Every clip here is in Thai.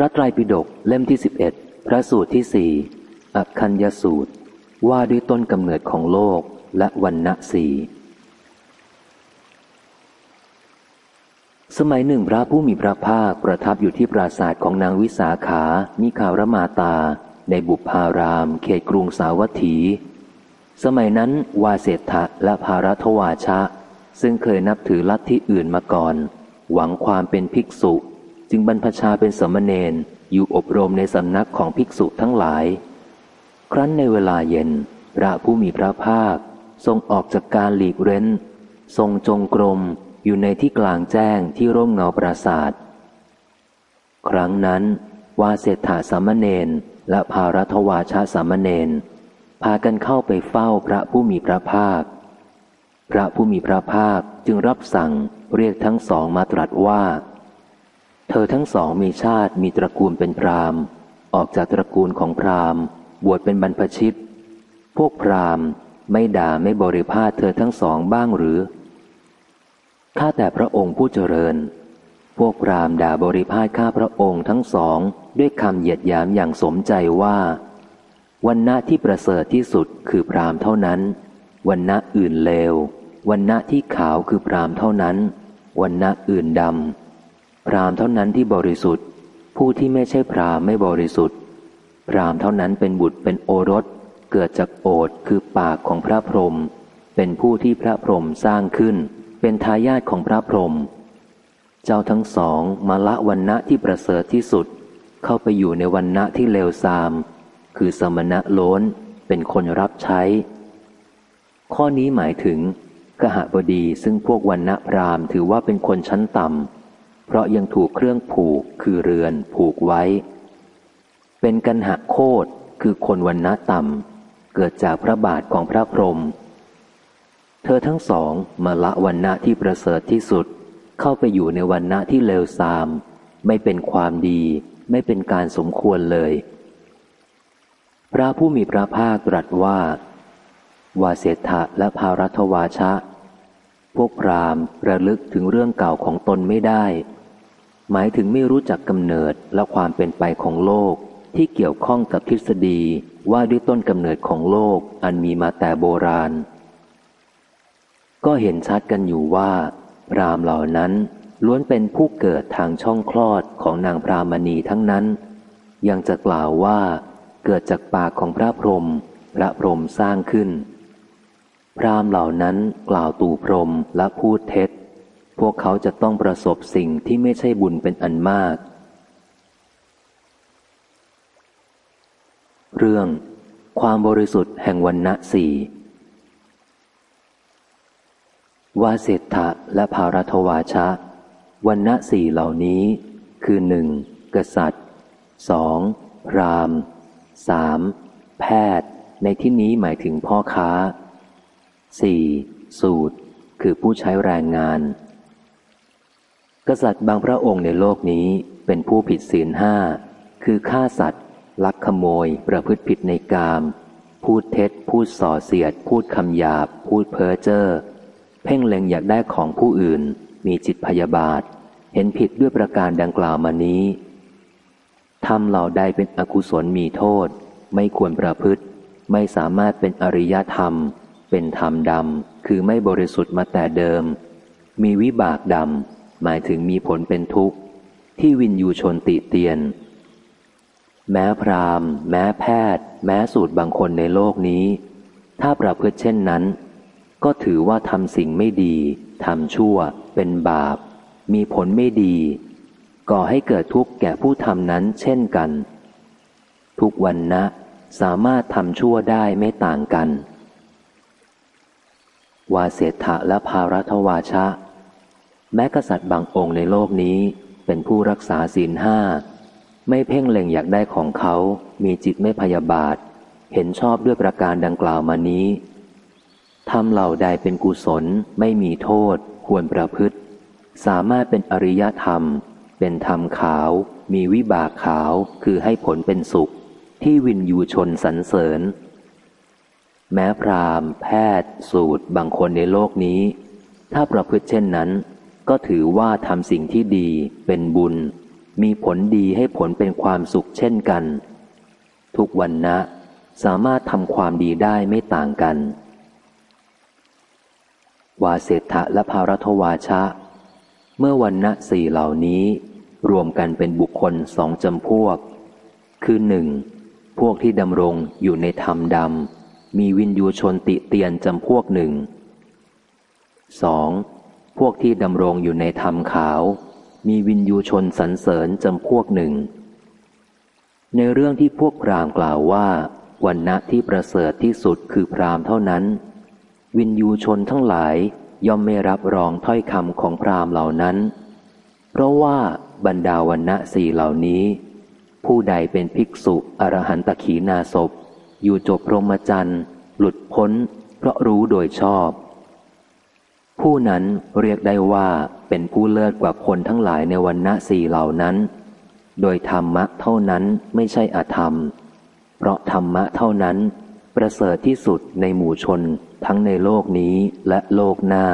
พระไตรปิฎกเล่มที่สิบเอ็ดพระสูตรที่สี่อคัญญสูตร ว่าด้วยต้นกำเนิดของโลกและวันณะสีสมัยหนึ่งพระผู้มีพระภาคประทับอยู่ที่ปราสาทของนางวิสาขามิคารมาตา ในบุพาราม เขตกรุงสาวัตถี สมัยนั้นวาเศรษฐะและภารัทวาชะ ซึ่งเคยนับถือลัทธิอื่นมาก่อน หวังความเป็นภิกษุ จึงบรรพชาเป็นสมณเณรอยู่อบรมในสำนักของภิกษุทั้งหลาย ครั้นในเวลาเย็น พระผู้มีพระภาค ทรงออกจากการหลีกเร้น ทรงจงกรมอยู่ในที่กลางแจ้งที่ร่มเงาปราศาสตร์ครั้งนั้นวาเศรษฐาสามเณรและภารัทวาชาสามเณรพากันเข้าไปเฝ้าพระผู้มีพระภาค พระผู้มีพระภาคจึงรับสั่งเรียกทั้งสองมาตรัสว่า เธอทั้งสองมีชาติมีตระกูลเป็นพรามออกจากตระกูลของพรามบวชเป็นบรรพชิต พวกพรามไม่ด่าไม่บริพาทเธอทั้งสองบ้างหรือ ข้าแต่พระองค์ผู้เจริญ พวกพรามด่าบริพาทข้าพระองค์ทั้งสองด้วยคำเหยียดหยามอย่างสมใจว่าวันณะที่ประเสริฐที่สุดคือพรามเท่านั้น วันณะอื่นเลว วันณะที่ขาวคือพรามเท่านั้น วันณะอื่นดำ พรามเท่านั้นที่บริสุทธิ์ ผู้ที่ไม่ใช่พรามไม่บริสุทธิ์ พรามเท่านั้นเป็นบุตรเป็นโอรส เกิดจากโอดคือปากของพระพรหมเป็นผู้ที่พระพรหมสร้างขึ้น เป็นทายาทของพระพรหมเจ้าทั้งสองมาละวันณะที่ประเสริฐที่สุด เข้าไปอยู่ในวันณะที่เลวทราม คือสมณะโล้นเป็นคนรับใช้ ข้อนี้หมายถึงกหบดีซึ่งพวกวันณะพรามถือว่าเป็นคนชั้นต่ำ เพราะยังถูกเครื่องผูกคือเรือนผูกไว้ เป็นกันหะโคดคือคนวันณะต่ำเกิดจากพระบาทของพระพรหมเธอทั้งสองมาละวันณะที่ประเสริฐที่สุด เข้าไปอยู่ในวันณะที่เลวทราม ไม่เป็นความดี ไม่เป็นการสมควรเลย พระผู้มีพระภาคตรัสว่า วาเสถะและภารัตวาชะ พวกพรามระลึกถึงเรื่องเก่าของตนไม่ได้ หมายถึงไม่รู้จักกำเนิดและความเป็นไปของโลก ที่เกี่ยวข้องกับทฤษฎีว่าด้วยต้นกำเนิดของโลกอันมีมาแต่โบราณ ก็เห็นชัดกันอยู่ว่า พรามเหล่านั้นล้วนเป็นผู้เกิดทางช่องคลอดของนางพรามณีทั้งนั้น ยังจะกล่าวว่า เกิดจากปากของพระพรหมพระพรหมสร้างขึ้น พรามเหล่านั้นกล่าวตู่พรหมและพูดเท็จ พวกเขาจะต้องประสบสิ่งที่ไม่ใช่บุญเป็นอันมาก เรื่อง ความบริสุทธิ์แห่งวันณะสี่วาเศรษฐะและภารัทวาชะ วันณะสี่เหล่านี้ คือหนึ่งกษัตริย์สองพรามสามแพทย์ ในที่นี้หมายถึงพ่อค้าสี่สูตร คือผู้ใช้แรงงาน กษัตริย์บางพระองค์ในโลกนี้เป็นผู้ผิดศีลห้า คือฆ่าสัตว์ ลักขโมย ประพฤติผิดในกาม พูดเท็จ พูดส่อเสียด พูดคำหยาบ พูดเพ้อเจ้อ เพ่งเล็งอยากได้ของผู้อื่น มีจิตพยาบาท เห็นผิดด้วยประการดังกล่าวมานี้ทำเหล่าใดเป็นอกุศลมีโทษ ไม่ควรประพฤติ ไม่สามารถเป็นอริยธรรม เป็นธรรมดำ คือไม่บริสุทธิ์มาแต่เดิม มีวิบากดำ หมายถึงมีผลเป็นทุกข์ ที่วินยูชนติเตียน แม้พรามแม้แพทย์ แม้สูตรบางคนในโลกนี้ ถ้าประพฤติเช่นนั้น ก็ถือว่าทำสิ่งไม่ดีทำชั่ว เป็นบาป มีผลไม่ดี ก่อให้เกิดทุกข์แก่ผู้ทำนั้นเช่นกัน ทุกวันนะ สามารถทำชั่วได้ไม่ต่างกัน วาเสถะและภารัทวาชะ แม้กษัตริย์บางองค์ในโลกนี้เป็นผู้รักษาศีลห้า ไม่เพ่งเล็งอยากได้ของเขา มีจิตไม่พยาบาท เห็นชอบด้วยประการดังกล่าวมานี้ทำเหล่าใดเป็นกุศลไม่มีโทษ ควรประพฤติ สามารถเป็นอริยธรรม เป็นธรรมขาว มีวิบากขาวคือให้ผลเป็นสุข ที่วินยูชนสรรเสริญ แม้พรามแพทย์ สูตรบางคนในโลกนี้ ถ้าประพฤติเช่นนั้น ก็ถือว่าทำสิ่งที่ดีเป็นบุญ มีผลดีให้ผลเป็นความสุขเช่นกัน ทุกวันนะ สามารถทำความดีได้ไม่ต่างกัน วาเศรษฐะและภารัตวาชะ เมื่อวันณะสี่เหล่านี้ รวมกันเป็นบุคคลสองจำพวก คือหนึ่งพวกที่ดำรงอยู่ในธรรมดำมีวินยูชนติเตียนจำพวกหนึ่งสอง พวกที่ดำรงอยู่ในธรรมขาว มีวินยูชนสรรเสริญจำพวกหนึ่ง ในเรื่องที่พวกพรามกล่าวว่าวันณะที่ประเสริฐที่สุดคือพรามเท่านั้น วินยูชนทั้งหลายย่อมไม่รับรองถ้อยคำของพรามเหล่านั้น เพราะว่าบรรดาวันณะสี่เหล่านี้ ผู้ใดเป็นภิกษุอรหันตขีนาศพอยู่จบพรหมจรรย์ หลุดพ้น เพราะรู้โดยชอบ ผู้นั้นเรียกได้ว่าเป็นผู้เลิศกว่าคนทั้งหลายในวันณะสี่เหล่านั้น โดยธรรมะเท่านั้นไม่ใช่อธรรม เพราะธรรมะเท่านั้น ประเสริฐที่สุดในหมู่ชนทั้งในโลกนี้และโลกหน้า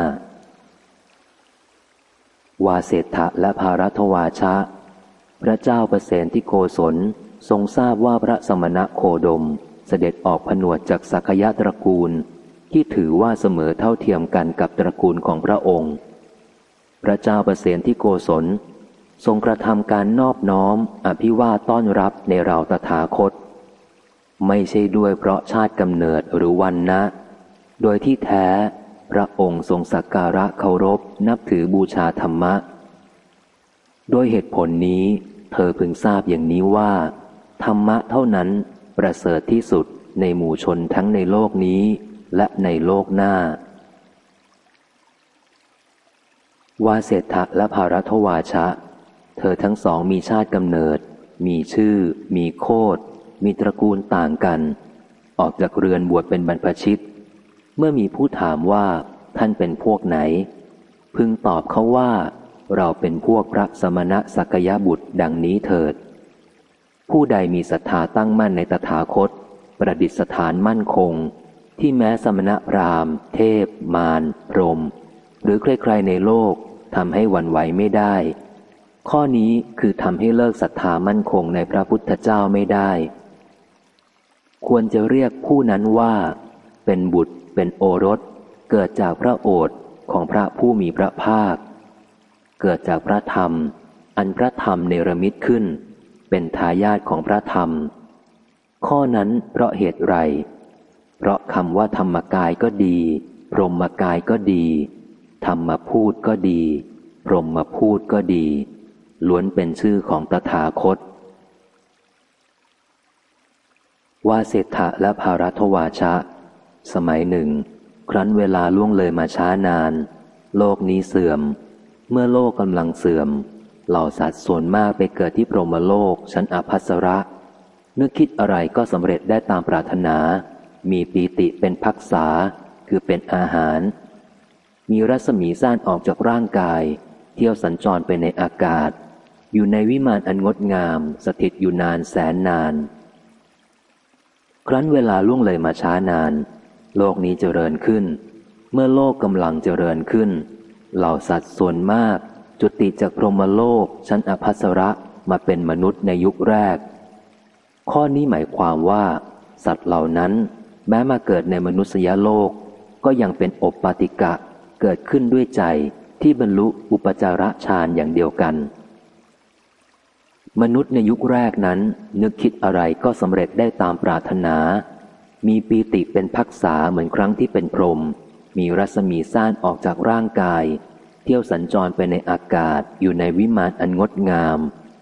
วาเศรษฐะและภารัตวาชะ พระเจ้าประเสนที่โกศลทรงทราบว่าพระสมณะโคดม เสด็จออกผนวดจากสักยะตระกูล ที่ถือว่าเสมอเท่าเทียมกันกับตระกูลของพระองค์ พระเจ้าประเสนที่โกศล ทรงกระทำการนอบน้อมอภิวาต้อนรับในเราตถาคต ไม่ใช่ด้วยเพราะชาติกำเนิดหรือวันนะ โดยที่แท้พระองค์ทรงสักการะเคารพนับถือบูชาธรรมะ โดยเหตุผลนี้เธอพึงทราบอย่างนี้ว่า ธรรมะเท่านั้นประเสริฐที่สุดในหมู่ชนทั้งในโลกนี้ และในโลกหน้า วาเศรษฐะและภารัตวาชะ เธอทั้งสองมีชาติกำเนิด มีชื่อ มีโคดมีตระกูลต่างกัน ออกจากเรือนบวชเป็นบรรพชิต เมื่อมีผู้ถามว่าท่านเป็นพวกไหน พึงตอบเขาว่า เราเป็นพวกพระสมณะสักยบุตรดังนี้เถิด ผู้ใดมีศรัทธาตั้งมั่นในตถาคต ประดิษฐานมั่นคง ที่แม้สมณพราหมณ์ เทพ มารพรม หรือใครๆในโลกทำให้หวั่นไหวไม่ได้ ข้อนี้คือทำให้เลิกศรัทธามั่นคงในพระพุทธเจ้าไม่ได้ ควรจะเรียกผู้นั้นว่า เป็นบุตร เป็นโอรส เกิดจากพระโอษฐ์ของพระผู้มีพระภาค เกิดจากพระธรรม อันพระธรรมเนรมิตขึ้น เป็นทายาทของพระธรรม ข้อนั้นเพราะเหตุไร เพราะคำว่าธรรมกายก็ดี พรหมกายก็ดี ธรรมพูดก็ดี พรหมพูดก็ดี ล้วนเป็นชื่อของตถาคต ว่าเศรษฐะและภารัตวาชะ สมัยหนึ่ง ครั้นเวลาล่วงเลยมาช้านาน โลกนี้เสื่อม เมื่อโลกกำลังเสื่อม เหล่าสัตว์ส่วนมากไปเกิดที่พรหมโลกชั้นอภัสระ นึกคิดอะไรก็สำเร็จได้ตามปรารถนา มีปีติเป็นพักษาคือเป็นอาหาร มีรัศมีซ่านออกจากร่างกาย เที่ยวสัญจรไปในอากาศ อยู่ในวิมานอันงดงาม สถิตอยู่นานแสนนาน ครั้นเวลาล่วงเลยมาช้านาน โลกนี้เจริญขึ้น เมื่อโลกกำลังเจริญขึ้น เหล่าสัตว์ส่วนมาก จุติจากพรหมโลกชั้นอภัสระมาเป็นมนุษย์ในยุคแรก ข้อนี้หมายความว่า สัตว์เหล่านั้น แม้มาเกิดในมนุษยโลก ก็ยังเป็นอบปาติกะเกิดขึ้นด้วยใจที่บรรลุอุปจาระฌานอย่างเดียวกัน มนุษย์ในยุคแรกนั้น นึกคิดอะไรก็สำเร็จได้ตามปรารถนา มีปีติเป็นพักษาเหมือนครั้งที่เป็นพรหมมีรัศมีซ่านออกจากร่างกาย เที่ยวสัญจรไปในอากาศอยู่ในวิมานอันงดงาม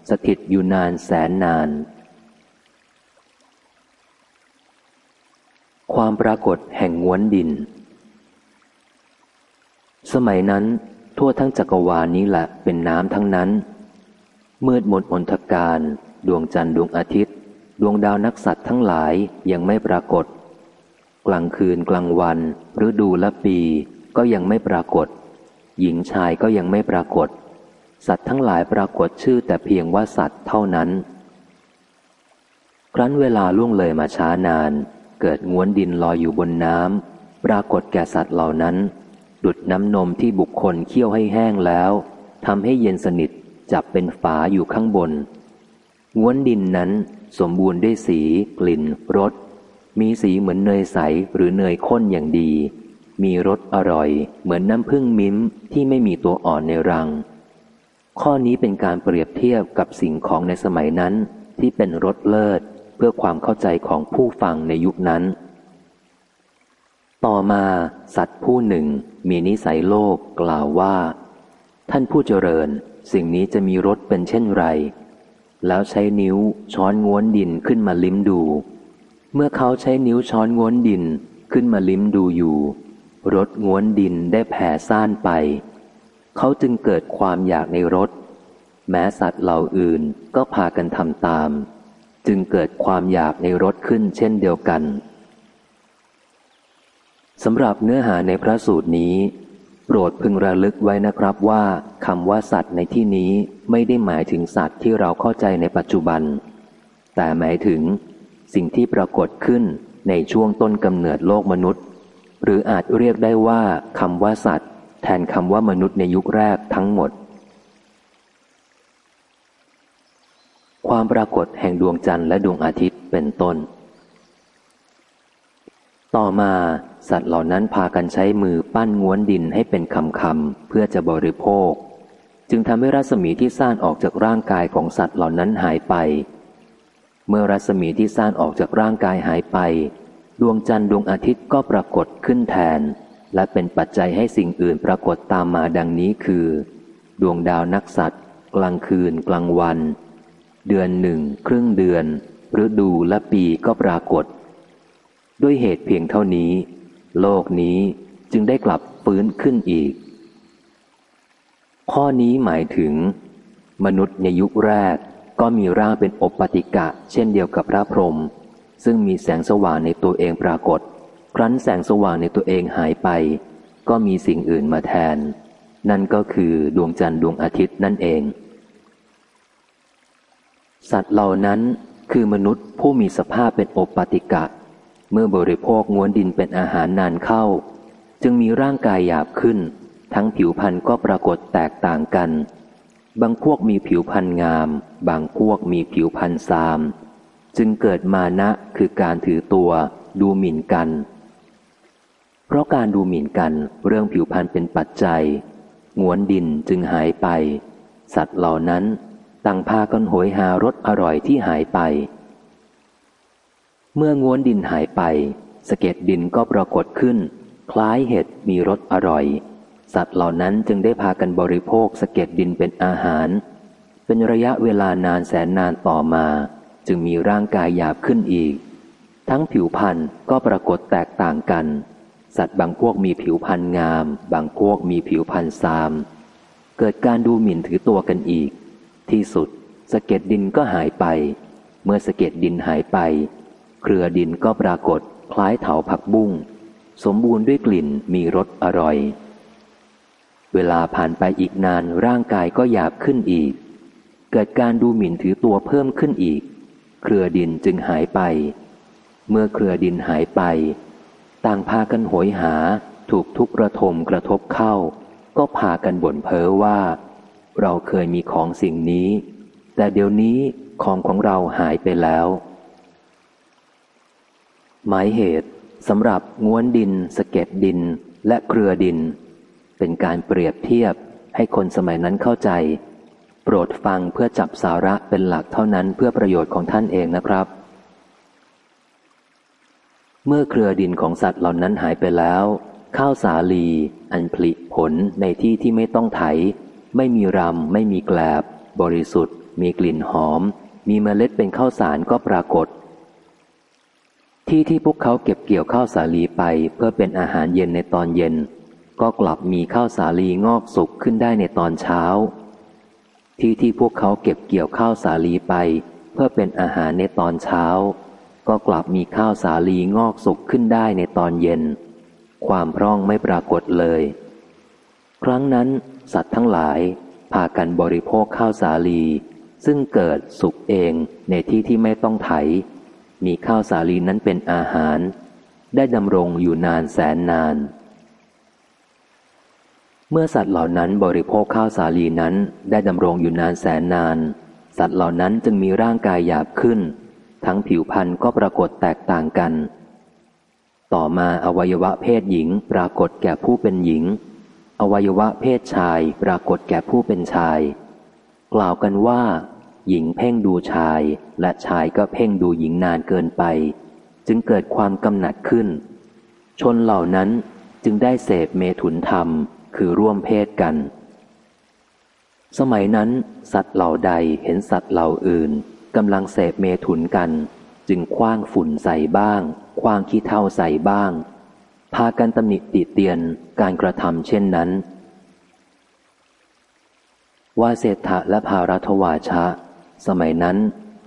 สถิตอยู่นานแสนนาน ความปรากฏแห่งง้วนดิน สมัยนั้นทั่วทั้งจักรวาลนี้แหละเป็นน้ำทั้งนั้น มืดมนอนทการ ดวงจันทร์ดวงอาทิตย์ ดวงดาวนักสัตว์ทั้งหลายยังไม่ปรากฏ กลางคืนกลางวันฤดูและปีก็ยังไม่ปรากฏ หญิงชายก็ยังไม่ปรากฏ สัตว์ทั้งหลายปรากฏชื่อแต่เพียงว่าสัตว์เท่านั้น ครั้นเวลาล่วงเลยมาช้านาน เกิดง้วนดินลอยอยู่บนน้ำปรากฏแก่สัตว์เหล่านั้น ดุดน้ำนมที่บุคคลเคี่ยวให้แห้งแล้วทำให้เย็นสนิทจับเป็นฝาอยู่ข้างบนง้วนดินนั้นสมบูรณ์ด้วยสี กลิ่นรสมีสีเหมือนเนยใสหรือเนยข้นอย่างดี มีรสอร่อย เหมือนน้ำผึ้งมิ้มที่ไม่มีตัวอ่อนในรัง ข้อนี้เป็นการเปรียบเทียบกับสิ่งของในสมัยนั้นที่เป็นรสเลิศ เพื่อความเข้าใจของผู้ฟังในยุคนั้น ต่อมาสัตว์ผู้หนึ่งมีนิสัยโลภกล่าวว่า ท่านผู้เจริญ สิ่งนี้จะมีรสเป็นเช่นไร แล้วใช้นิ้วช้อนง้วนดินขึ้นมาลิ้มดู เมื่อเขาใช้นิ้วช้อนง้วนดินขึ้นมาลิ้มดูอยู่รสง้วนดินได้แผ่ซ่านไป เขาจึงเกิดความอยากในรสแม้สัตว์เหล่าอื่นก็พากันทำตาม จึงเกิดความอยากในรสขึ้นเช่นเดียวกันสำหรับเนื้อหาในพระสูตรนี้ โปรดพึงระลึกไว้นะครับว่าคำว่าสัตว์ในที่นี้ไม่ได้หมายถึงสัตว์ที่เราเข้าใจในปัจจุบัน แต่หมายถึง สิ่งที่ปรากฏขึ้นในช่วงต้นกำเนิดโลกมนุษย์ หรืออาจเรียกได้ว่าคำว่าสัตว์ แทนคำว่ามนุษย์ในยุคแรกทั้งหมด ความปรากฏแห่งดวงจันทร์และดวงอาทิตย์เป็นต้น ต่อมาสัตว์เหล่านั้นพากันใช้มือปั้นง้วนดินให้เป็นคำคำเพื่อจะบริโภค จึงทำให้รัศมีที่ซ่านออกจากร่างกายของสัตว์เหล่านั้นหายไป เมื่อรัศมีที่ซ่านออกจากร่างกายหายไป ดวงจันทร์ดวงอาทิตย์ก็ปรากฏขึ้นแทน และเป็นปัจจัยให้สิ่งอื่นปรากฏตามมาดังนี้คือ ดวงดาวนักสัตว์ กลางคืนกลางวัน เดือนหนึ่งครึ่งเดือน ฤดูและปีก็ปรากฏ ด้วยเหตุเพียงเท่านี้ โลกนี้จึงได้กลับฟื้นขึ้นอีก ข้อนี้หมายถึง มนุษย์ในยุคแรกก็มีร่างเป็นอปติกะ เช่นเดียวกับพระพรหมซึ่งมีแสงสว่างในตัวเองปรากฏ ครั้นแสงสว่างในตัวเองหายไป ก็มีสิ่งอื่นมาแทน นั่นก็คือดวงจันทร์ดวงอาทิตย์นั่นเอง สัตว์เหล่านั้นคือมนุษย์ผู้มีสภาพเป็นอปติกะ เมื่อบริโภคงวนดินเป็นอาหารนานเข้า จึงมีร่างกายหยาบขึ้น ทั้งผิวพรรณก็ปรากฏแตกต่างกัน บางพวกมีผิวพรรณงาม บางพวกมีผิวพรรณซาม จึงเกิดมานะคือการถือตัว ดูหมิ่นกัน เพราะการดูหมิ่นกันเรื่องผิวพรรณเป็นปัจจัยงวนดินจึงหายไป สัตว์เหล่านั้น ต่างพากันโหยหารสอร่อยที่หายไป เมื่อง้วนดินหายไป สะเก็ดดินก็ปรากฏขึ้น คล้ายเห็ดมีรสอร่อย สัตว์เหล่านั้นจึงได้พากันบริโภคสะเก็ดดินเป็นอาหาร เป็นระยะเวลานานแสนนานต่อมา จึงมีร่างกายหยาบขึ้นอีก ทั้งผิวพันธุ์ก็ปรากฏแตกต่างกัน สัตว์บางพวกมีผิวพันธุ์งาม บางพวกมีผิวพันธุ์ซาม เกิดการดูหมิ่นถือตัวกันอีก ที่สุดสะเก็ดดินก็หายไป เมื่อสะเก็ดดินหายไป เครือดินก็ปรากฏคล้ายเถาผักบุ้ง สมบูรณ์ด้วยกลิ่นมีรสอร่อย เวลาผ่านไปอีกนานร่างกายก็หยาบขึ้นอีก เกิดการดูหมิ่นถือตัวเพิ่มขึ้นอีก เครือดินจึงหายไป เมื่อเครือดินหายไป ต่างพากันโหยหาถูกทุกระทมกระทบเข้า ก็พากันบ่นเพ้อว่า เราเคยมีของสิ่งนี้ แต่เดี๋ยวนี้ของของเราหายไปแล้ว หมายเหตุสำหรับง้วนดิน สเก็ดดินและเครือดิน เป็นการเปรียบเทียบให้คนสมัยนั้นเข้าใจ โปรดฟังเพื่อจับสาระเป็นหลักเท่านั้นเพื่อประโยชน์ของท่านเองนะครับ เมื่อเครือดินของสัตว์เหล่านั้นหายไปแล้ว ข้าวสาลี อันผลิผลในที่ที่ไม่ต้องไถ ไม่มีรำ ไม่มีแกลบ บริสุทธิ์ มีกลิ่นหอม มีเมล็ดเป็นข้าวสารก็ปรากฏ ที่ที่พวกเขาเก็บเกี่ยวข้าวสาลีไปเพื่อเป็นอาหารเย็นในตอนเย็น ก็กลับมีข้าวสาลีงอกสุกขึ้นได้ในตอนเช้า ที่ที่พวกเขาเก็บเกี่ยวข้าวสาลีไป เพื่อเป็นอาหารในตอนเช้า ก็กลับมีข้าวสาลีงอกสุกขึ้นได้ในตอนเย็น ความพร่องไม่ปรากฏเลย ครั้งนั้น สัตว์ทั้งหลาย พากันบริโภคข้าวสาลี ซึ่งเกิดสุกเองในที่ที่ไม่ต้องไถ มีข้าวสาลีนั้นเป็นอาหาร ได้ดำรงอยู่นานแสนนาน เมื่อสัตว์เหล่านั้นบริโภคข้าวสาลีนั้นได้ดำรงอยู่นานแสนนาน สัตว์เหล่านั้นจึงมีร่างกายหยาบขึ้น ทั้งผิวพรรณก็ปรากฏแตกต่างกัน ต่อมาอวัยวะเพศหญิงปรากฏแก่ผู้เป็นหญิง อวัยวะเพศชายปรากฏแก่ผู้เป็นชาย กล่าวกันว่า หญิงเพ่งดูชายและชายก็เพ่งดูหญิงนานเกินไป จึงเกิดความกำหนัดขึ้น ชนเหล่านั้นจึงได้เสพเมถุนธรรมคือร่วมเพศกัน สมัยนั้น สัตว์เหล่าใดเห็นสัตว์เหล่าอื่นกำลังเสพเมถุนกัน จึงคว้างฝุ่นใส่บ้างคว้างขี้เท่าใส่บ้าง พากันตำหนิติเตียนการกระทำเช่นนั้น ว่าเศรษฐะและภารัทวาชะ สมัยนั้น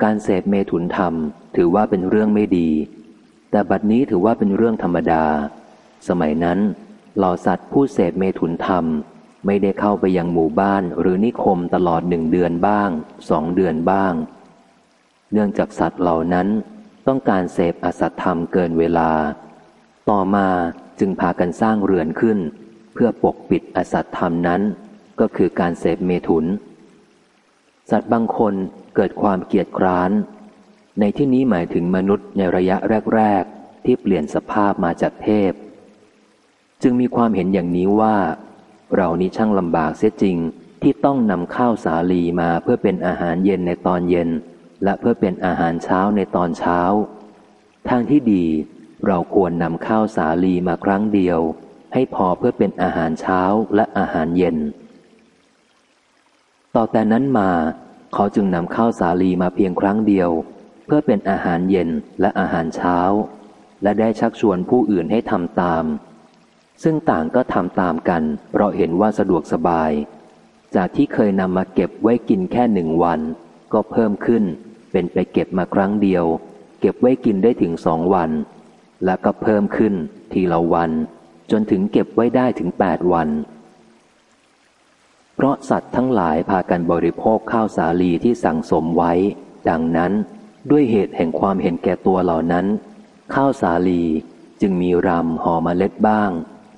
การเสพเมถุนธรรมถือว่าเป็นเรื่องไม่ดี แต่บัดนี้ถือว่าเป็นเรื่องธรรมดา สมัยนั้น เหล่าสัตว์ผู้เสพเมถุนธรรมไม่ได้เข้าไปยังหมู่บ้านหรือนิคมตลอดหนึ่งเดือนบ้างสองเดือนบ้าง เนื่องจากสัตว์เหล่านั้นต้องการเสพอสัตธรรมเกินเวลา ต่อมาจึงพากันสร้างเรือนขึ้น เพื่อปกปิดอสัตธรรมนั้น ก็คือการเสพเมถุน สัตว์บางคนเกิดความเกียดคร้าน ในที่นี้หมายถึงมนุษย์ในระยะแรก ๆ ที่เปลี่ยนสภาพมาจากเทพ จึงมีความเห็นอย่างนี้ว่า เรานี้ช่างลำบากเสียจริงที่ต้องนำข้าวสาลีมาเพื่อเป็นอาหารเย็นในตอนเย็น และเพื่อเป็นอาหารเช้าในตอนเช้า ทางที่ดี เราควรนำข้าวสาลีมาครั้งเดียว ให้พอเพื่อเป็นอาหารเช้าและอาหารเย็น ต่อแต่นั้นมาเขาจึงนำข้าวสาลีมาเพียงครั้งเดียว เพื่อเป็นอาหารเย็นและอาหารเช้า และได้ชักชวนผู้อื่นให้ทำตาม ซึ่งต่างก็ทำตามกัน เพราะเห็นว่าสะดวกสบาย จากที่เคยนำมาเก็บไว้กินแค่หนึ่งวัน ก็เพิ่มขึ้น เป็นไปเก็บมาครั้งเดียว เก็บไว้กินได้ถึงสองวัน และก็เพิ่มขึ้นทีละวัน จนถึงเก็บไว้ได้ถึงแปดวัน เพราะสัตว์ทั้งหลายพากันบริโภคข้าวสาลีที่สั่งสมไว้ ดังนั้นด้วยเหตุแห่งความเห็นแก่ตัวเหล่านั้น ข้าวสาลีจึงมีรำห่อมเมล็ดบ้าง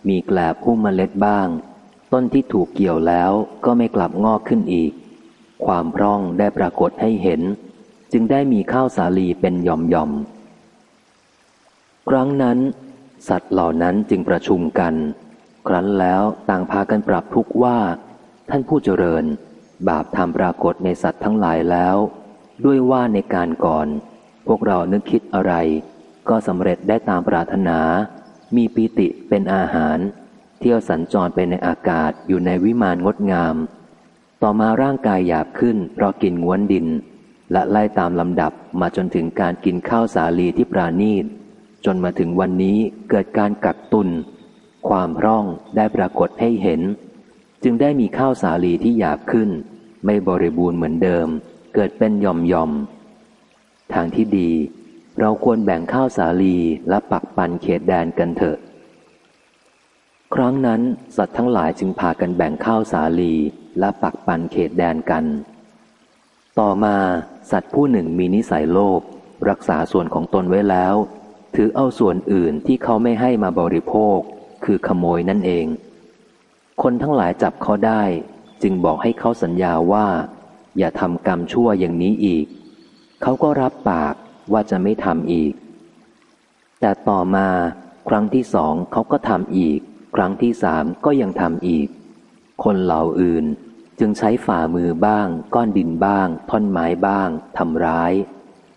มีแกลบพุ่มเมล็ดบ้าง ต้นที่ถูกเกี่ยวแล้วก็ไม่กลับงอกขึ้นอีก ความพร่องได้ปรากฏให้เห็น จึงได้มีข้าวสาลีเป็นหย่อมย่อม ครั้งนั้น สัตว์เหล่านั้นจึงประชุมกัน ครั้นแล้วต่างพากันปรับทุกว่า ท่านผู้เจริญ บาปทำปรากฏในสัตว์ทั้งหลายแล้ว ด้วยว่าในการก่อน พวกเรานึกคิดอะไร ก็สำเร็จได้ตามปรารถนา มีปีติเป็นอาหาร เที่ยวสัญจรไปในอากาศอยู่ในวิมานงดงาม ต่อมาร่างกายหยาบขึ้นเพราะกินง้วนดิน และไล่ตามลำดับมาจนถึงการกินข้าวสาลีที่ปราณีต จนมาถึงวันนี้เกิดการกักตุน ความร่องได้ปรากฏให้เห็น จึงได้มีข้าวสาลีที่หยาบขึ้น ไม่บริบูรณ์เหมือนเดิม เกิดเป็นย่อมย่อมทางที่ดี เราควรแบ่งข้าวสาลีและปักปันเขตแดนกันเถอะ ครั้งนั้นสัตว์ทั้งหลายจึงพากันแบ่งข้าวสาลีและปักปันเขตแดนกัน ต่อมาสัตว์ผู้หนึ่งมีนิสัยโลภรักษาส่วนของตนไว้แล้ว ถือเอาส่วนอื่นที่เขาไม่ให้มาบริโภค คือขโมยนั่นเอง คนทั้งหลายจับเขาได้ จึงบอกให้เขาสัญญาว่า อย่าทำกรรมชั่วอย่างนี้อีก เขาก็รับปากว่าจะไม่ทำอีก แต่ต่อมาครั้งที่สองเขาก็ทำอีก ครั้งที่สามก็ยังทำอีก คนเหล่าอื่นจึงใช้ฝ่ามือบ้าง ก้อนดินบ้าง ท่อนไม้บ้างทำร้าย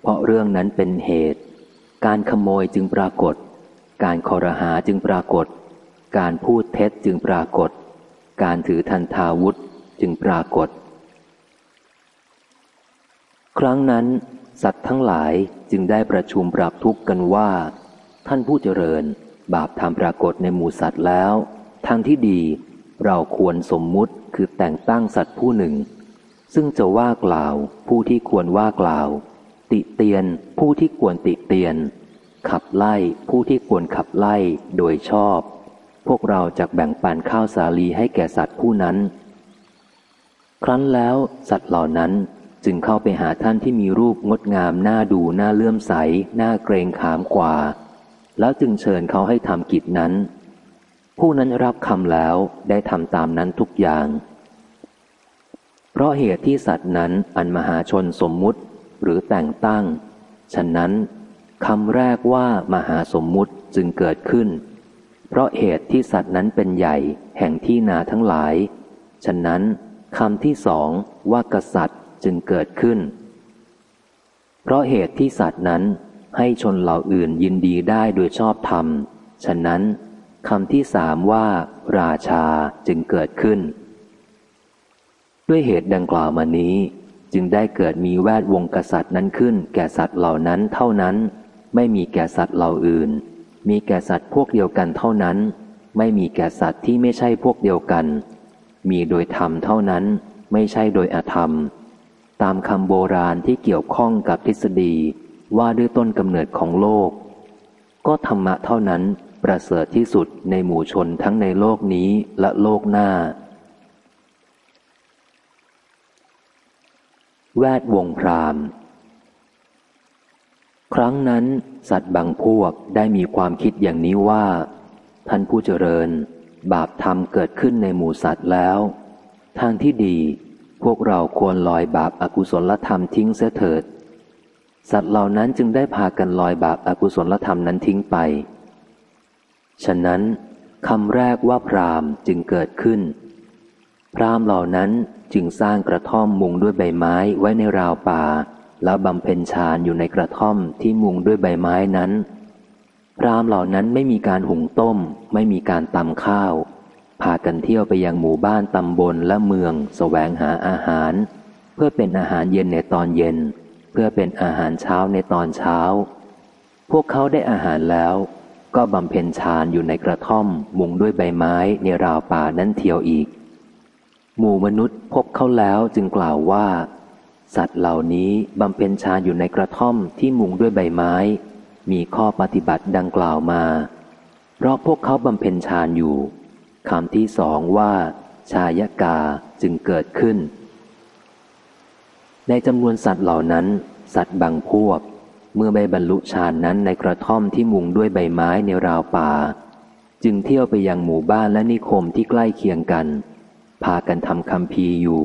เพราะเรื่องนั้นเป็นเหตุ การขโมยจึงปรากฏ การคอรหาจึงปรากฏ การพูดเท็จจึงปรากฏ การถือทันทาวุธจึงปรากฏ ครั้งนั้น สัตว์ทั้งหลายจึงได้ประชุมปรับทุกข์กันว่า ท่านผู้เจริญ บาปทำปรากฏในหมู่สัตว์แล้ว ทางที่ดีเราควรสมมุติคือแต่งตั้งสัตว์ผู้หนึ่ง ซึ่งจะว่ากล่าวผู้ที่ควรว่ากล่าว ติเตียนผู้ที่ควรติเตียน ขับไล่ผู้ที่ควรขับไล่โดยชอบ พวกเราจะแบ่งปันข้าวสาลีให้แก่สัตว์ผู้นั้น ครั้นแล้วสัตว์เหล่านั้นจึงเข้าไปหาท่านที่มีรูปงดงามน่าดูน่าเลื่อมใสน่าเกรงขามกว่า แล้วจึงเชิญเขาให้ทำกิจนั้น ผู้นั้นรับคำแล้วได้ทำตามนั้นทุกอย่าง เพราะเหตุที่สัตว์นั้นอันมหาชนสมมุติ หรือแต่งตั้ง ฉะนั้นคำแรกว่ามหาสมมุติจึงเกิดขึ้น เพราะเหตุที่สัตว์นั้นเป็นใหญ่แห่งที่นาทั้งหลาย ฉะนั้นคำที่สองว่ากษัตริย์จึงเกิดขึ้น เพราะเหตุที่สัตว์นั้นให้ชนเหล่าอื่นยินดีได้โดยชอบธรรม ฉะนั้นคำที่สามว่า ราชาจึงเกิดขึ้น ด้วยเหตุดังกล่าวมานี้ จึงได้เกิดมีแวดวงกษัตริย์นั้นขึ้น แก่สัตว์เหล่านั้นเท่านั้น ไม่มีแก่สัตว์เหล่าอื่น มีแก่สัตว์พวกเดียวกันเท่านั้น ไม่มีแก่สัตว์ที่ไม่ใช่พวกเดียวกัน มีโดยธรรมเท่านั้น ไม่ใช่โดยอธรรม ตามคำโบราณที่เกี่ยวข้องกับทฤษฎีว่าด้วยต้นกำเนิดของโลก ก็ธรรมะเท่านั้นประเสริฐที่สุดในหมู่ชนทั้งในโลกนี้และโลกหน้า แวดวงพรามครั้งนั้น สัตว์บางพวกได้มีความคิดอย่างนี้ว่า ท่านผู้เจริญ บาปธรรมเกิดขึ้นในหมู่สัตว์แล้ว ทางที่ดีพวกเราควรลอยบาปอากุศลธรรมทิ้งเสียเถิด สัตว์เหล่านั้นจึงได้พากันลอยบาปอากุศลธรรมนั้นทิ้งไป ฉะนั้นคำแรกว่าพรามจึงเกิดขึ้น พรามเหล่านั้นจึงสร้างกระท่อมมุงด้วยใบไม้ไว้ในราวป่า แล้วบำเพ็ญฌานอยู่ในกระท่อมที่มุงด้วยใบไม้นั้น พรามเหล่านั้นไม่มีการหุงต้ม ไม่มีการตำข้าว พากันเที่ยวไปยังหมู่บ้านตำบลและเมืองสแสวงหาอาหาร เพื่อเป็นอาหารเย็นในตอนเย็น เพื่อเป็นอาหารเช้าในตอนเช้า พวกเขาได้อาหารแล้ว ก็บำเพ็ญฌานอยู่ในกระท่อม มุงด้วยใบไม้ในราวป่านั้นเที่ยวอีก หมู่มนุษย์พบเขาแล้วจึงกล่าวว่า สัตว์เหล่านี้บำเพ็ญฌานอยู่ในกระท่อมที่มุงด้วยใบไม้ มีข้อปฏิบัติดังกล่าวมา เพราะพวกเขาบำเพ็ญฌานอยู่คำที่สองว่า ชายกาจึงเกิดขึ้น ในจำนวนสัตว์เหล่านั้น สัตว์บางพวก เมื่อใบบรรลุฌานนั้นในกระท่อมที่มุงด้วยใบไม้ในราวป่า จึงเที่ยวไปยังหมู่บ้านและนิคมที่ใกล้เคียงกัน พากันทำคำพีอยู่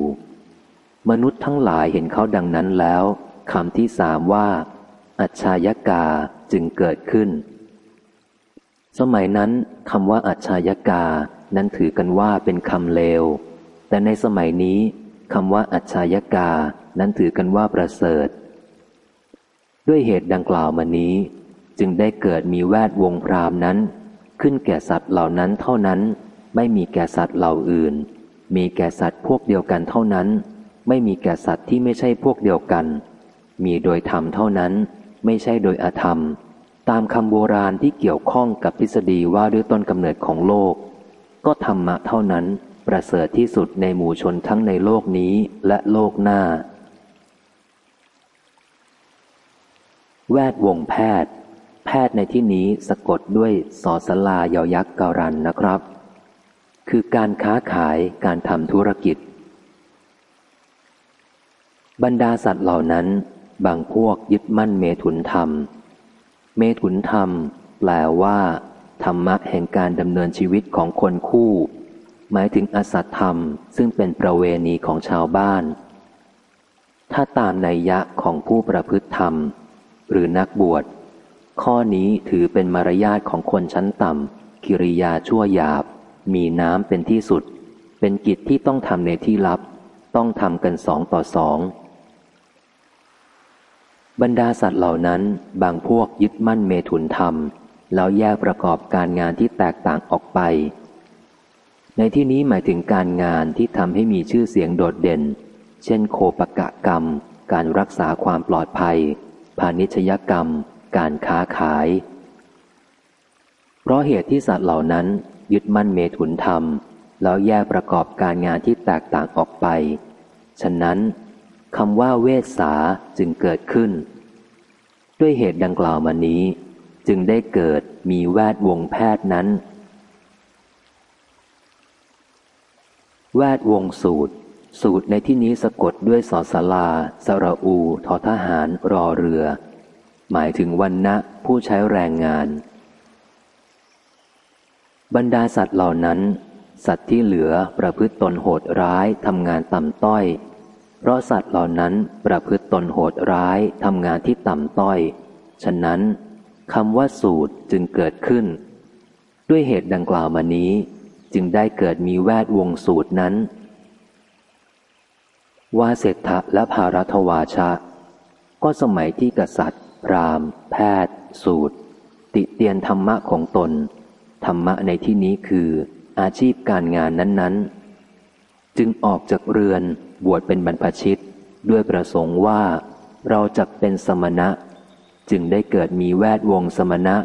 มนุษย์ทั้งหลายเห็นเขาดังนั้นแล้วคำที่สามว่า อัจฉายกาจึงเกิดขึ้น สมัยนั้นคำว่าอัจฉายกานั้นถือกันว่าเป็นคำเลว แต่ในสมัยนี้คำว่าอัจฉายกานั้นถือกันว่าประเสริฐ ด้วยเหตุดังกล่าวมานี้ จึงได้เกิดมีแวดวงพรามนั้น ขึ้นแก่สัตว์เหล่านั้นเท่านั้นไม่มีแก่สัตว์เหล่าอื่น มีแก่สัตว์พวกเดียวกันเท่านั้น ไม่มีแก่สัตว์ที่ไม่ใช่พวกเดียวกัน มีโดยธรรมเท่านั้น ไม่ใช่โดยอธรรม ตามคำโบราณที่เกี่ยวข้องกับทฤษฎีว่าด้วยต้นกำเนิดของโลก ก็ธรรมะเท่านั้น ประเสริฐที่สุดในหมู่ชนทั้งในโลกนี้และโลกหน้า แวดวงแพทย์ แพทย์ในที่นี้สะกดด้วยสอสลายอยักษ์การันนะครับ คือการค้าขายการทำธุรกิจ บรรดาสัตว์เหล่านั้น บางพวกยึดมั่นเมถุนธรรม เมถุนธรรม แปลว่า ธรรมะแห่งการดำเนินชีวิตของคนคู่ หมายถึงอสัตธรรม ซึ่งเป็นประเวณีของชาวบ้าน ถ้าตามนัยยะของผู้ประพฤติธรรม หรือนักบวชข้อนี้ถือเป็นมารยาทของคนชั้นต่ำกิริยาชั่วหยาบ มีน้ำเป็นที่สุด เป็นกิจที่ต้องทำในที่ลับ ต้องทำกันสองต่อสอง บรรดาสัตว์เหล่านั้นบางพวกยึดมั่นเมถุนธรรม แล้วแยกประกอบการงานที่แตกต่างออกไป ในที่นี้หมายถึงการงานที่ทำให้มีชื่อเสียงโดดเด่น เช่น โคปกะกรรม การรักษาความปลอดภัย พาณิชยกรรม การค้าขาย เพราะเหตุที่สัตว์เหล่านั้น ยึดมั่นเมถุนธรรม แล้วแยกประกอบการงานที่แตกต่างออกไป ฉะนั้นคำว่าเวสาจึงเกิดขึ้น ด้วยเหตุดังกล่าวมานี้ จึงได้เกิดมีแวดวงแพทย์นั้น แวดวงสูตร สูตรในที่นี้สะกดด้วยสอสลา สระอู ทอทหาร รอเรือ หมายถึงวันณะผู้ใช้แรงงาน บรรดาสัตว์เหล่านั้น สัตว์ที่เหลือประพฤติตนโหดร้ายทำงานต่ำต้อย เพราะสัตว์เหล่านั้นประพฤติตนโหดร้ายทำงานที่ต่ำต้อย ฉะนั้นคำว่าสูตรจึงเกิดขึ้น ด้วยเหตุดังกล่าวมานี้ จึงได้เกิดมีแวดวงสูตรนั้น วาเศรษฐะและภารัตวาชะ ก็สมัยที่กษัตริย์ พราหมณ์ แพทย์ สูตร ติเตียนธรรมะของตน ธรรมะในที่นี้คืออาชีพการงานนั้น ๆ จึงออกจากเรือนบวชเป็นบรรพชิต ด้วยประสงค์ว่าเราจะเป็นสมณะ จึงได้เกิดมีแวดวงสมณะ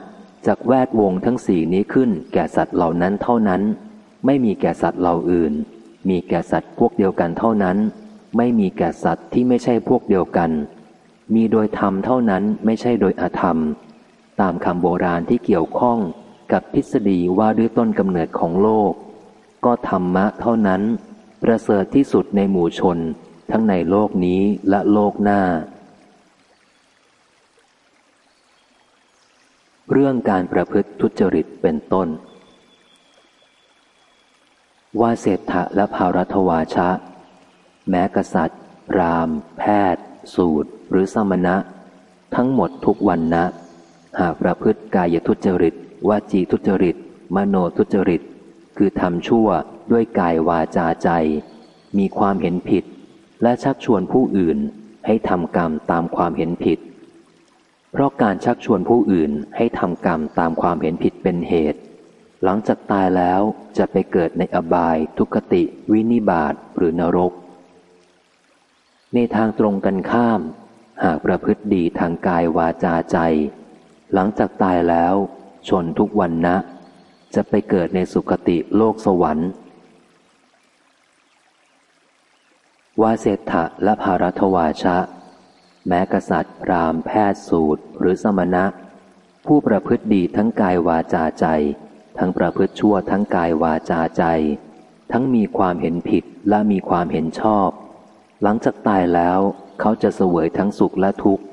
จากแวดวงทั้งสี่นี้ขึ้นแก่สัตว์เหล่านั้นเท่านั้น ไม่มีแก่สัตว์เหล่าอื่น มีแก่สัตว์พวกเดียวกันเท่านั้น ไม่มีแก่สัตว์ที่ไม่ใช่พวกเดียวกัน มีโดยธรรมเท่านั้นไม่ใช่โดยอธรรม ตามคำโบราณที่เกี่ยวข้อง กับทฤษฎีว่าด้วยต้นกำเนิดของโลก ก็ธรรมะเท่านั้น ประเสริฐที่สุดในหมู่ชน ทั้งในโลกนี้และโลกหน้า เรื่องการประพฤติทุจริตเป็นต้น ว่าเศรษฐะและภารัตวาชะ แม้กษัตริย์ ราม แพทย์ สูตร หรือสมณะ ทั้งหมดทุกวันนะ หากประพฤติกายทุจริต วาจีทุจริต มโนทุจริต คือทำชั่วด้วยกายวาจาใจ มีความเห็นผิด และชักชวนผู้อื่นให้ทำกรรมตามความเห็นผิด เพราะการชักชวนผู้อื่นให้ทำกรรมตามความเห็นผิดเป็นเหตุ หลังจากตายแล้วจะไปเกิดในอบาย ทุกติ วินิบาตหรือนรก ในทางตรงกันข้าม หากประพฤติดีทางกายวาจาใจ หลังจากตายแล้ว ชนทุกวันนะ จะไปเกิดในสุคติโลกสวรรค์วาเศรษฐะและภารัวาชะ แม้กษัตริย์พรามแพทย์สูตรหรือสมณะ ผู้ประพฤติดีทั้งกายวาจาใจ ทั้งประพฤติชั่วทั้งกายวาจาใจ ทั้งมีความเห็นผิดและมีความเห็นชอบ หลังจากตายแล้วเขาจะเสวยทั้งสุขและทุกข์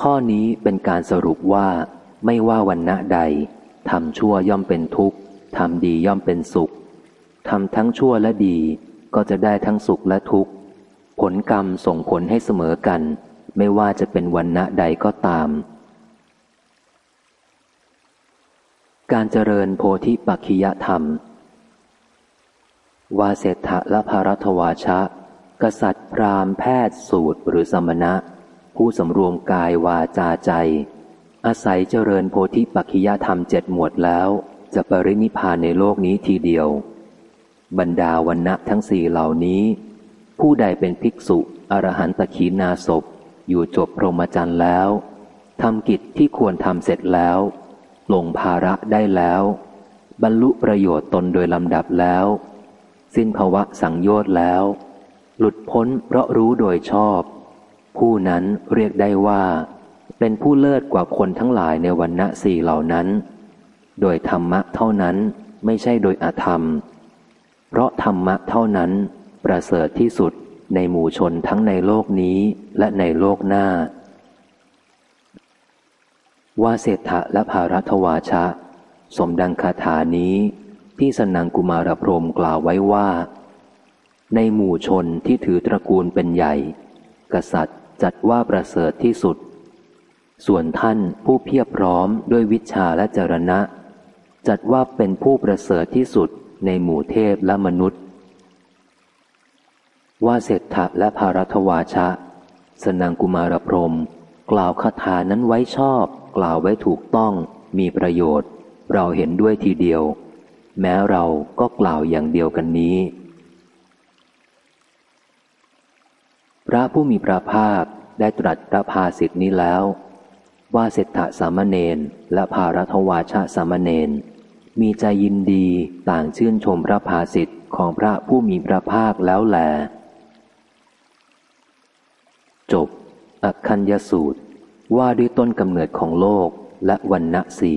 ข้อนี้เป็นการสรุปว่า ไม่ว่าวันณะใดทำชั่วย่อมเป็นทุกข์ทำดีย่อมเป็นสุขทำทั้งชั่วและดีก็จะได้ทั้งสุขและทุกข์ ผลกรรมส่งผลให้เสมอกัน ไม่ว่าจะเป็นวันณะใดก็ตาม การเจริญโพธิปัจขิยธรรม วาเศรษฐะและภารัตวาชะ กษัตริย์พราหมณ์แพทย์สูตรหรือสมณะ ผู้สำรวมกายวาจาใจ อาศัยเจริญโพธิปัจขิยธรรมเจ็ดหมวดแล้ว จะปรินิพานในโลกนี้ทีเดียว บรรดาวันณะทั้งสี่เหล่านี้ ผู้ใดเป็นภิกษุอรหันตขีนาศพอยู่จบพรหมจรรย์แล้วทำกิจที่ควรทำเสร็จแล้วลงภาระได้แล้ว บรรลุประโยชน์ตนโดยลำดับแล้ว สิ้นภาวะสังโยชน์แล้ว หลุดพ้นเพราะรู้โดยชอบ ผู้นั้นเรียกได้ว่า เป็นผู้เลิศกว่าคนทั้งหลายในวันณะสี่เหล่านั้น โดยธรรมะเท่านั้นไม่ใช่โดยอธรรม เพราะธรรมะเท่านั้นประเสริฐที่สุดในหมู่ชนทั้งในโลกนี้และในโลกหน้า ว่าเศรษฐะและภารัตวาชะ สมดังคาถานี้ที่สนังกุมารพรมกล่าวไว้ว่า ในหมู่ชนที่ถือตระกูลเป็นใหญ่ กษัตริย์จัดว่าประเสริฐที่สุด ส่วนท่านผู้เพียบพร้อมด้วยวิชาและจรณะ จัดว่าเป็นผู้ประเสริฐที่สุดในหมู่เทพและมนุษย์ ว่าเศรษฐะและภารัตวาชะ สนังกุมารพรม กล่าวคาถานั้นไว้ชอบ กล่าวไว้ถูกต้อง มีประโยชน์ เราเห็นด้วยทีเดียว แม้เราก็กล่าวอย่างเดียวกันนี้ พระผู้มีพระภาคได้ตรัสพระภาสิทธินี้แล้ว ว่าเศรษฐสามเณรและภารัตวาชาสามเณรมีใจยินดีต่างชื่นชมพระภาสิทธิ์ของพระผู้มีพระภาคแล้วแล จบ อคัญญสูตรว่าด้วยต้นกำเนิดของโลกและวันณะสี